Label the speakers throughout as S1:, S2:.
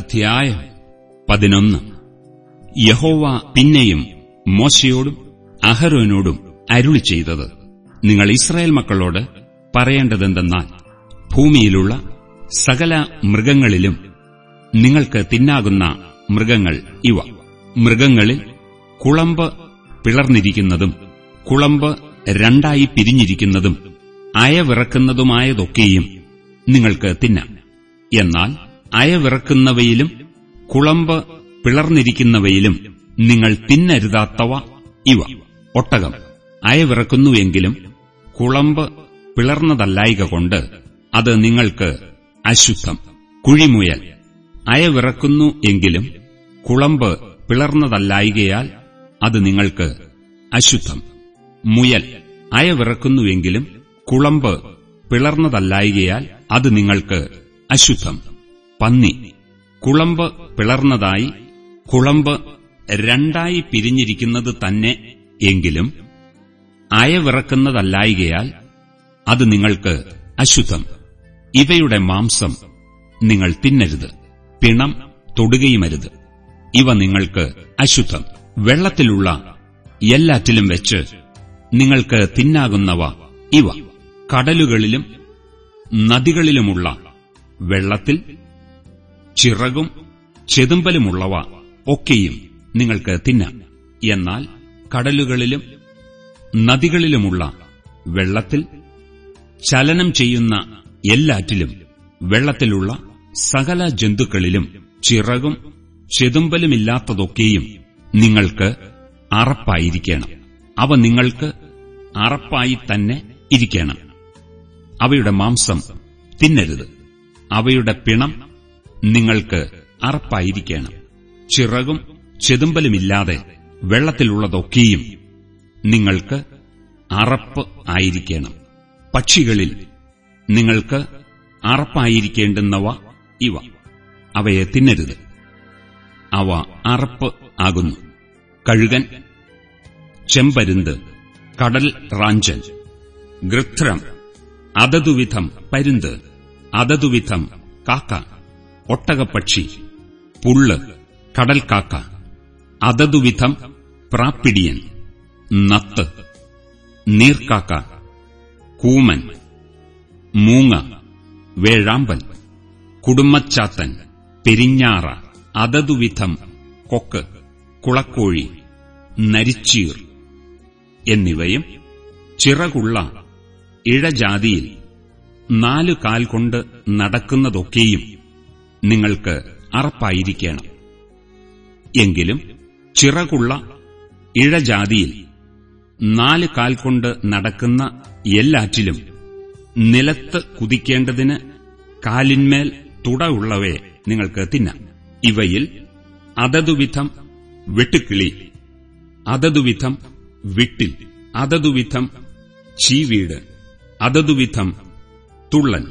S1: അധ്യായം പതിനൊന്ന്. യഹോവ പിന്നെയും മോശയോടും അഹരോനോടും അരുളി ചെയ്തത്. നിങ്ങൾ ഇസ്രായേൽ മക്കളോട് പറയേണ്ടതെന്തെന്നാൽ ഭൂമിയിലുള്ള സകല മൃഗങ്ങളിലും നിങ്ങൾക്ക് തിന്നാകുന്ന മൃഗങ്ങൾ ഇവ. മൃഗങ്ങളിൽ കുളമ്പ് പിളർന്നിരിക്കുന്നതും കുളമ്പ് രണ്ടായി പിരിഞ്ഞിരിക്കുന്നതും അയവിറക്കുന്നതുമായതൊക്കെയും നിങ്ങൾക്ക് തിന്നാം. എന്നാൽ അയവിറക്കുന്നവയിലും കുളമ്പ് പിളർന്നിരിക്കുന്നവയിലും നിങ്ങൾ തിന്നരുതാത്തവ ഇവ. ഒട്ടകം. അയവിറക്കുന്നുവെങ്കിലും കുളമ്പ് പിളർന്നതല്ലായിക കൊണ്ട് അത് നിങ്ങൾക്ക് അശുദ്ധം. കുഴിമുയൽ. അയവിറക്കുന്നു എങ്കിലും കുളമ്പ് പിളർന്നതല്ലായികയാൽ അത് നിങ്ങൾക്ക് അശുദ്ധം. മുയൽ. അയവിറക്കുന്നുവെങ്കിലും കുളമ്പ് പിളർന്നതല്ലായികയാൽ അത് നിങ്ങൾക്ക് അശുദ്ധം. പന്നി. കുളമ്പ് പിളർന്നതായി കുളമ്പ് രണ്ടായി പിരിഞ്ഞിരിക്കുന്നത് തന്നെ എങ്കിലും അയവിറക്കുന്നതല്ലായികയാൽ അത് നിങ്ങൾക്ക് അശുദ്ധം. ഇവയുടെ മാംസം നിങ്ങൾ തിന്നരുത്. പിണം തൊടുകയുമരുത്. ഇവ നിങ്ങൾക്ക് അശുദ്ധം. വെള്ളത്തിലുള്ള എല്ലാറ്റിലും വെച്ച് നിങ്ങൾക്ക് തിന്നാകുന്നവ ഇവ. കടലുകളിലും നദികളിലുമുള്ള വെള്ളത്തിൽ ചിറകും ചെതുമ്പലുമുള്ളവ ഒക്കെയും നിങ്ങൾക്ക് തിന്നാം. എന്നാൽ കടലുകളിലും നദികളിലുമുള്ള വെള്ളത്തിൽ ചലനം ചെയ്യുന്ന എല്ലാറ്റിലും വെള്ളത്തിലുള്ള സകല ജന്തുക്കളിലും ചിറകും ചെതുമ്പലുമില്ലാത്തതൊക്കെയും നിങ്ങൾക്ക് അറപ്പായിരിക്കണം. അവ നിങ്ങൾക്ക് അറപ്പായി തന്നെ ഇരിക്കണം. അവയുടെ മാംസം തിന്നരുത്. അവയുടെ പിണം നിങ്ങൾക്ക് അറപ്പായിരിക്കണം. ചിറകും ചെതുമ്പലുമില്ലാതെ വെള്ളത്തിലുള്ളതൊക്കെയും നിങ്ങൾക്ക് അറപ്പ് ആയിരിക്കണം. പക്ഷികളിൽ നിങ്ങൾക്ക് അറപ്പായിരിക്കേണ്ടുന്നവ ഇവ. അവയെ തിന്നരുത്. അവ അറപ്പ് ആകുന്നു. കഴുകൻ ചെമ്പരുന്ത് കടൽ റാഞ്ചൻ ഗൃത്രം അതതുവിധം പരുന്ത് അതതുവിധം കാക്ക. ഒട്ടകപ്പക്ഷി പുള്ള് കടൽക്കാക്ക അതതുവിധം പ്രാപ്പിടിയൻ നത്ത് നീർക്കാക്ക കൂമൻ മൂങ്ങ വേഴാമ്പൽ കുടുംബച്ചാത്തൻ പെരിഞ്ഞാറ അതതുവിധം കൊക്ക് കുളക്കോഴി നരിച്ചീർ എന്നിവയും ചിറകുള്ള ഇഴജാതിയിൽ നാലു കാൽ കൊണ്ട് നടക്കുന്നതൊക്കെയും നിങ്ങൾക്ക് അറപ്പായിരിക്കണം. എങ്കിലും ചിറകുള്ള ഇഴജാതിയിൽ നാല് കാൽ കൊണ്ട് നടക്കുന്ന എല്ലാറ്റിലും നിലത്ത് കുതിക്കേണ്ടതിന് കാലിന്മേൽ തുടയുള്ളവയെ നിങ്ങൾക്ക് തിന്നാം. ഇവയിൽ അതതുവിധം വെട്ടുക്കിളി അതതുവിധം വിട്ടിൽ അതതുവിധം ചീവീട് അതതുവിധം തുള്ളൻ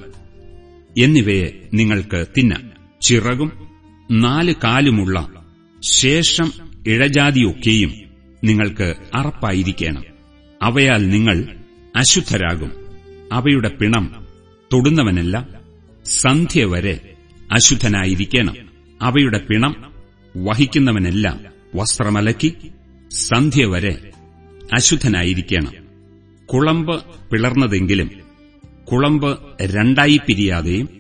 S1: എന്നിവയെ നിങ്ങൾക്ക് തിന്നാം. ചിറകും നാല് കാലുമുള്ള ശേഷം ഇഴജാതിയൊക്കെയും നിങ്ങൾക്ക് അറപ്പായിരിക്കണം. അവയാൽ നിങ്ങൾ അശുദ്ധരാകും. അവയുടെ പിണം തൊടുന്നവനല്ല സന്ധ്യ വരെ അശുദ്ധനായിരിക്കണം. അവയുടെ പിണം വഹിക്കുന്നവനല്ല വസ്ത്രമലക്കി സന്ധ്യ വരെ അശുദ്ധനായിരിക്കണം. കുളമ്പ് പിളർന്നതെങ്കിലും കുളമ്പ് രണ്ടായി പിരിയാതെയും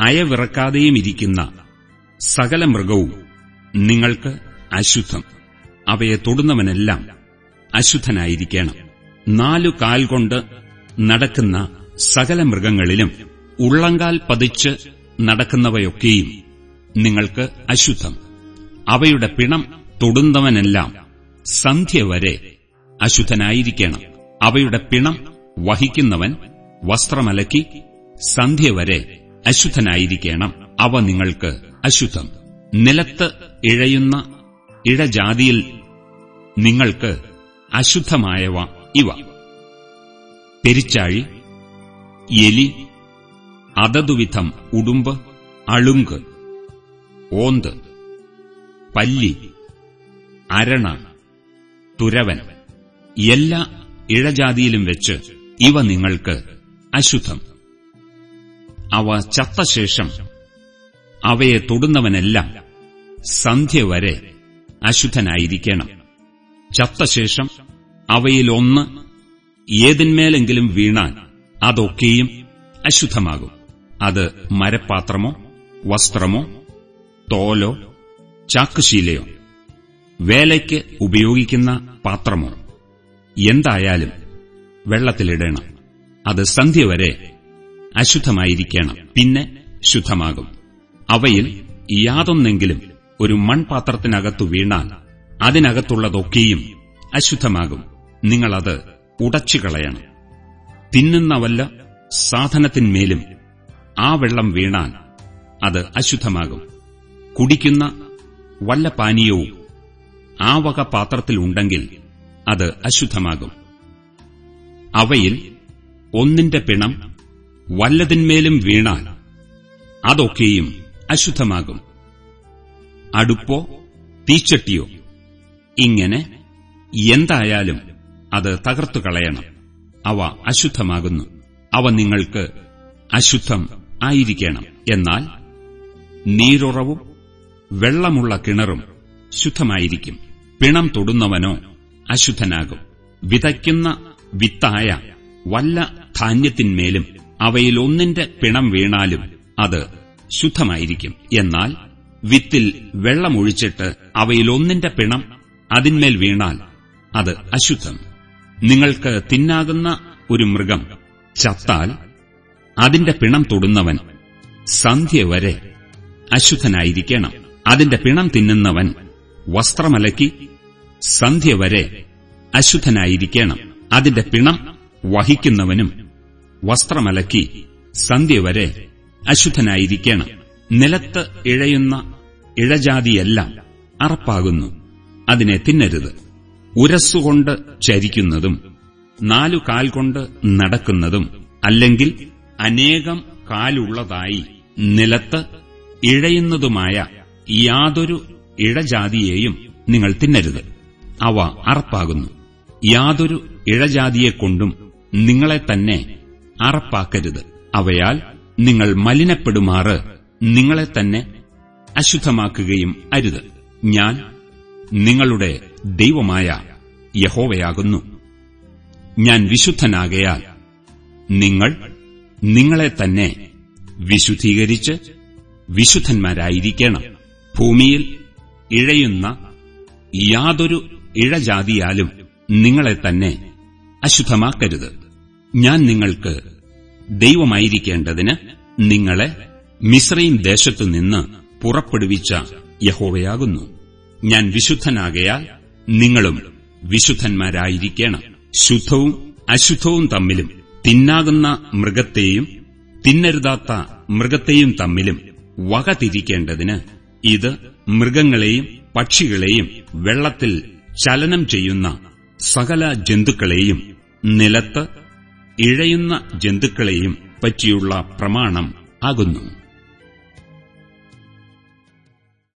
S1: അയവിറക്കാതെയും ഇരിക്കുന്ന സകല മൃഗവും നിങ്ങൾക്ക് അശുദ്ധം. അവയെ തൊടുന്നവനെല്ലാം അശുദ്ധനായിരിക്കണം. നാലു കാൽ കൊണ്ട് നടക്കുന്ന സകല മൃഗങ്ങളിലും ഉള്ളങ്കാൽ പതിച്ച് നടക്കുന്നവയൊക്കെയും നിങ്ങൾക്ക് അശുദ്ധം. അവയുടെ പിണം തൊടുന്നവനെല്ലാം സന്ധ്യ വരെ അശുദ്ധനായിരിക്കണം. അവയുടെ പിണം വഹിക്കുന്നവൻ വസ്ത്രമലക്കി സന്ധ്യ വരെ അശുദ്ധനായിരിക്കണം. അവ നിങ്ങൾക്ക് അശുദ്ധം. നിലത്ത് ഇഴയുന്ന ഇഴജാതിയിൽ നിങ്ങൾക്ക് അശുദ്ധമായവ ഇവ. പെരിച്ചാഴി എലി അതതുവിധം ഉടുമ്പ് അളുങ്ക് ഓന്ത് പല്ലി അരണ തുരവൻ എല്ലാ ഇഴജാതിയിലും വെച്ച് ഇവ നിങ്ങൾക്ക് അശുദ്ധം. അവ ചത്തശേഷം അവയെ തൊടുന്നവനെല്ലാം സന്ധ്യ വരെ അശുദ്ധനായിരിക്കണം ചത്തശേഷം അവയിലൊന്ന് ഏതിന്മേലെങ്കിലും വീണാൽ അതൊക്കെയും അശുദ്ധമാകും. അത് മരപ്പാത്രമോ വസ്ത്രമോ തോലോ ചാക്കുശീലയോ വേലയ്ക്ക് ഉപയോഗിക്കുന്ന പാത്രമോ എന്തായാലും വെള്ളത്തിലിടണം. അത് സന്ധ്യ വരെ അശുദ്ധമായിരിക്കണം. പിന്നെ ശുദ്ധമാകും. അവയിൽ യാതൊന്നെങ്കിലും ഒരു മൺപാത്രത്തിനകത്തു വീണാൽ അതിനകത്തുള്ളതൊക്കെയും അശുദ്ധമാകും. നിങ്ങളത് ഉടച്ചുകളയണം. തിന്നുന്ന വല്ല സാധനത്തിന്മേലും ആ വെള്ളം വീണാൽ അത് അശുദ്ധമാകും. കുടിക്കുന്ന വല്ല പാനീയവും ആ വക പാത്രത്തിലുണ്ടെങ്കിൽ അത് അശുദ്ധമാകും. അവയിൽ ഒന്നിന്റെ പിണം വല്ലതിന്മേലും വീണാൽ അതൊക്കെയും അശുദ്ധമാകും. അടുപ്പോ തീച്ചട്ടിയോ? ഇങ്ങനെ എന്തായാലും അത് തകർത്തു കളയണം. അവ അശുദ്ധമാകുന്നു. അവ നിങ്ങൾക്ക് അശുദ്ധം ആയിരിക്കണം. എന്നാൽ നീരുറവും വെള്ളമുള്ള കിണറും ശുദ്ധമായിരിക്കും. പിണം തൊടുന്നവനോ അശുദ്ധനാകും. വിതയ്ക്കുന്ന വിത്തായ വല്ല ധാന്യത്തിന്മേലും അവയിലൊന്നിന്റെ പിണം വീണാലും അത് ശുദ്ധമായിരിക്കും. എന്നാൽ വിത്തിൽ വെള്ളമൊഴിച്ചിട്ട് അവയിലൊന്നിന്റെ പിണം അതിന്മേൽ വീണാൽ അത് അശുദ്ധം. നിങ്ങൾക്ക് തിന്നാകുന്ന ഒരു മൃഗം ചത്താൽ അതിന്റെ പിണം തൊടുന്നവൻ സന്ധ്യ വരെ അശുദ്ധനായിരിക്കണം. അതിന്റെ പിണം തിന്നുന്നവൻ വസ്ത്രമലക്കി സന്ധ്യ വരെ അശുദ്ധനായിരിക്കണം. അതിന്റെ പിണം വഹിക്കുന്നവനും വസ്ത്രമലക്കി സന്ധ്യ വരെ അശുദ്ധനായിരിക്കണം. നിലത്ത് ഇഴയുന്ന ഇഴജാതിയെല്ലാം അറപ്പാകുന്നു. അതിനെ തിന്നരുത്. ഉരസ്സുകൊണ്ട് ചരിക്കുന്നതും നാലു കാൽ കൊണ്ട് നടക്കുന്നതും അല്ലെങ്കിൽ അനേകം കാലുള്ളതായി നിലത്ത് ഇഴയുന്നതുമായ യാതൊരു ഇഴജാതിയെയും നിങ്ങൾ തിന്നരുത്. അവ അറപ്പാകുന്നു. യാതൊരു ഇഴജാതിയെക്കൊണ്ടും നിങ്ങളെ തന്നെ അറപ്പാക്കരുത്. അവയാൽ നിങ്ങൾ മലിനപ്പെടുമാറ് നിങ്ങളെ തന്നെ അശുദ്ധമാക്കുകയും അരുത്. ഞാൻ നിങ്ങളുടെ ദൈവമായ യഹോവയാകുന്നു. ഞാൻ വിശുദ്ധനാകയാൽ നിങ്ങൾ നിങ്ങളെ തന്നെ വിശുദ്ധീകരിച്ച് വിശുദ്ധന്മാരായിരിക്കണം. ഭൂമിയിൽ ഇഴയുന്ന യാതൊരു ഇഴജാതിയാലും നിങ്ങളെ തന്നെ അശുദ്ധമാക്കരുത്. ഞാൻ നിങ്ങൾക്ക് ദൈവമായിരിക്കേണ്ടതിന് നിങ്ങളെ മിശ്രയും ദേശത്തുനിന്ന് പുറപ്പെടുവിച്ച യഹോവയാകുന്നു. ഞാൻ വിശുദ്ധനാകയാൽ നിങ്ങളും വിശുദ്ധന്മാരായിരിക്കണം. ശുദ്ധവും അശുദ്ധവും തമ്മിലും തിന്നാകുന്ന മൃഗത്തെയും തിന്നരുതാത്ത മൃഗത്തെയും തമ്മിലും വക തിരിക്കേണ്ടതിന് ഇത് മൃഗങ്ങളെയും പക്ഷികളെയും വെള്ളത്തിൽ ചലനം ചെയ്യുന്ന സകല ജന്തുക്കളെയും നിലത്ത് ഇഴയുന്ന ജന്തുക്കളെയും പറ്റിയുള്ള പ്രമാണം ആകുന്നു.